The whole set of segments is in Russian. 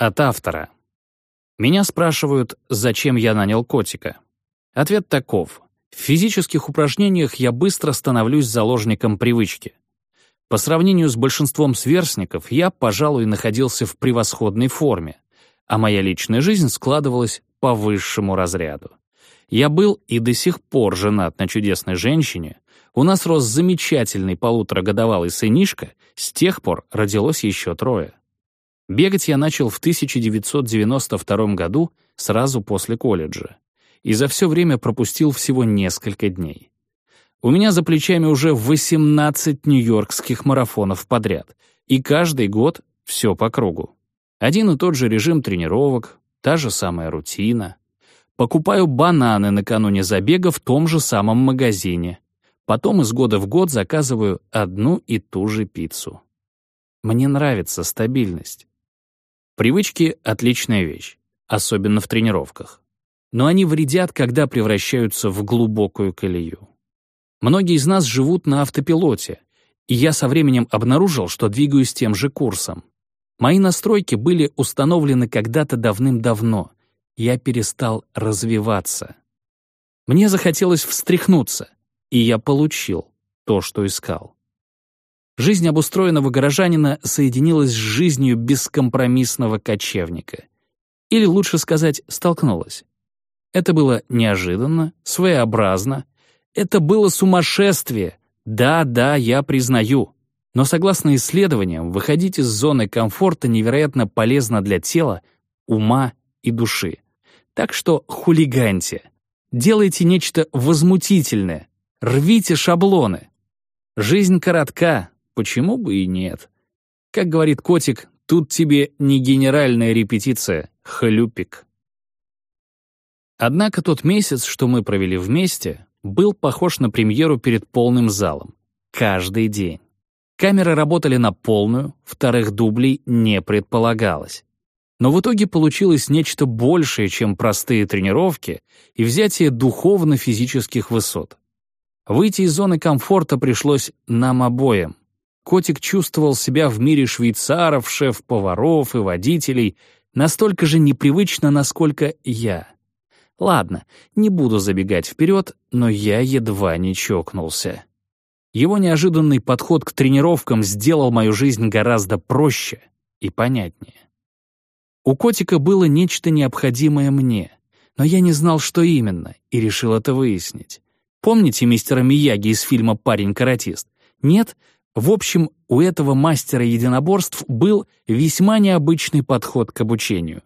От автора. Меня спрашивают, зачем я нанял котика. Ответ таков. В физических упражнениях я быстро становлюсь заложником привычки. По сравнению с большинством сверстников, я, пожалуй, находился в превосходной форме, а моя личная жизнь складывалась по высшему разряду. Я был и до сих пор женат на чудесной женщине, у нас рос замечательный полуторагодовалый сынишка, с тех пор родилось еще трое. Бегать я начал в 1992 году, сразу после колледжа, и за все время пропустил всего несколько дней. У меня за плечами уже 18 нью-йоркских марафонов подряд, и каждый год все по кругу. Один и тот же режим тренировок, та же самая рутина. Покупаю бананы накануне забега в том же самом магазине. Потом из года в год заказываю одну и ту же пиццу. Мне нравится стабильность. Привычки — отличная вещь, особенно в тренировках. Но они вредят, когда превращаются в глубокую колею. Многие из нас живут на автопилоте, и я со временем обнаружил, что двигаюсь тем же курсом. Мои настройки были установлены когда-то давным-давно. Я перестал развиваться. Мне захотелось встряхнуться, и я получил то, что искал. Жизнь обустроенного горожанина соединилась с жизнью бескомпромиссного кочевника. Или лучше сказать, столкнулась. Это было неожиданно, своеобразно, это было сумасшествие. Да, да, я признаю. Но согласно исследованиям, выходить из зоны комфорта невероятно полезно для тела, ума и души. Так что хулиганьте. Делайте нечто возмутительное. Рвите шаблоны. Жизнь коротка, почему бы и нет? Как говорит котик, тут тебе не генеральная репетиция, хлюпик. Однако тот месяц, что мы провели вместе, был похож на премьеру перед полным залом. Каждый день. Камеры работали на полную, вторых дублей не предполагалось. Но в итоге получилось нечто большее, чем простые тренировки и взятие духовно-физических высот. Выйти из зоны комфорта пришлось нам обоим. Котик чувствовал себя в мире швейцаров, шеф-поваров и водителей настолько же непривычно, насколько я — Ладно, не буду забегать вперед, но я едва не чокнулся. Его неожиданный подход к тренировкам сделал мою жизнь гораздо проще и понятнее. У котика было нечто необходимое мне, но я не знал, что именно, и решил это выяснить. Помните мистера Мияги из фильма «Парень-каратист»? Нет? В общем, у этого мастера единоборств был весьма необычный подход к обучению.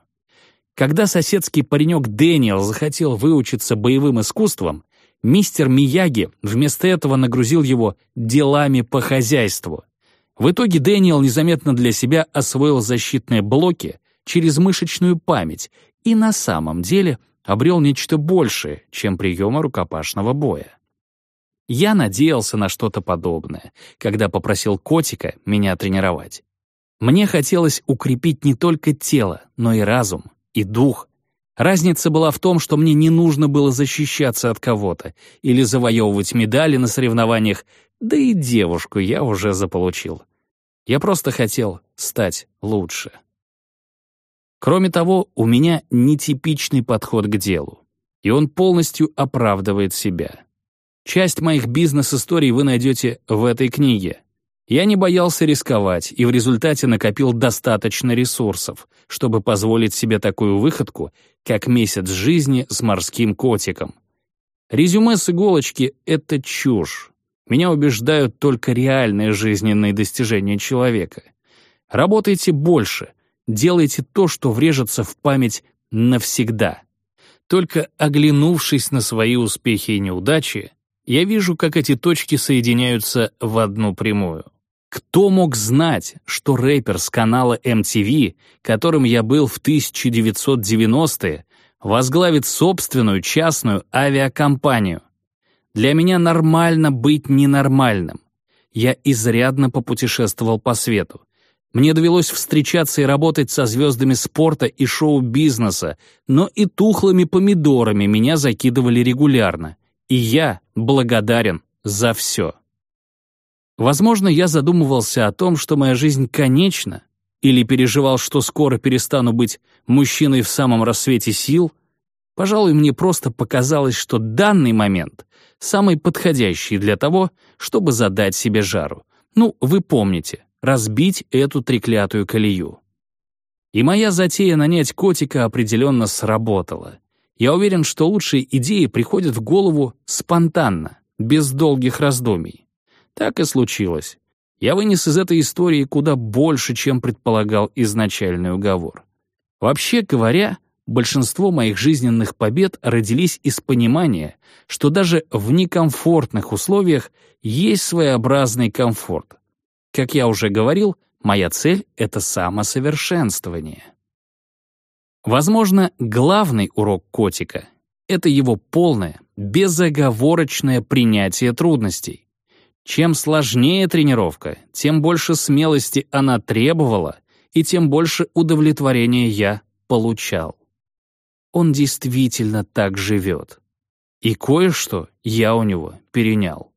Когда соседский паренек Дэниел захотел выучиться боевым искусствам, мистер Мияги вместо этого нагрузил его делами по хозяйству. В итоге Дэниел незаметно для себя освоил защитные блоки через мышечную память и на самом деле обрел нечто большее, чем приемы рукопашного боя. Я надеялся на что-то подобное, когда попросил котика меня тренировать. Мне хотелось укрепить не только тело, но и разум и дух. Разница была в том, что мне не нужно было защищаться от кого-то или завоевывать медали на соревнованиях, да и девушку я уже заполучил. Я просто хотел стать лучше. Кроме того, у меня нетипичный подход к делу, и он полностью оправдывает себя. Часть моих бизнес-историй вы найдете в этой книге. Я не боялся рисковать и в результате накопил достаточно ресурсов, чтобы позволить себе такую выходку, как месяц жизни с морским котиком. Резюме с иголочки — это чушь. Меня убеждают только реальные жизненные достижения человека. Работайте больше, делайте то, что врежется в память навсегда. Только оглянувшись на свои успехи и неудачи, я вижу, как эти точки соединяются в одну прямую. Кто мог знать, что рэпер с канала MTV, которым я был в 1990-е, возглавит собственную частную авиакомпанию? Для меня нормально быть ненормальным. Я изрядно попутешествовал по свету. Мне довелось встречаться и работать со звездами спорта и шоу-бизнеса, но и тухлыми помидорами меня закидывали регулярно. И я благодарен за все. Возможно, я задумывался о том, что моя жизнь конечна, или переживал, что скоро перестану быть мужчиной в самом рассвете сил, пожалуй, мне просто показалось, что данный момент самый подходящий для того, чтобы задать себе жару. Ну, вы помните, разбить эту треклятую колею. И моя затея нанять котика определенно сработала. Я уверен, что лучшие идеи приходят в голову спонтанно, без долгих раздумий. Так и случилось. Я вынес из этой истории куда больше, чем предполагал изначальный уговор. Вообще говоря, большинство моих жизненных побед родились из понимания, что даже в некомфортных условиях есть своеобразный комфорт. Как я уже говорил, Моя цель — это самосовершенствование. Возможно, главный урок котика — это его полное, безоговорочное принятие трудностей. Чем сложнее тренировка, тем больше смелости она требовала, и тем больше удовлетворения я получал. Он действительно так живет. И кое-что я у него перенял.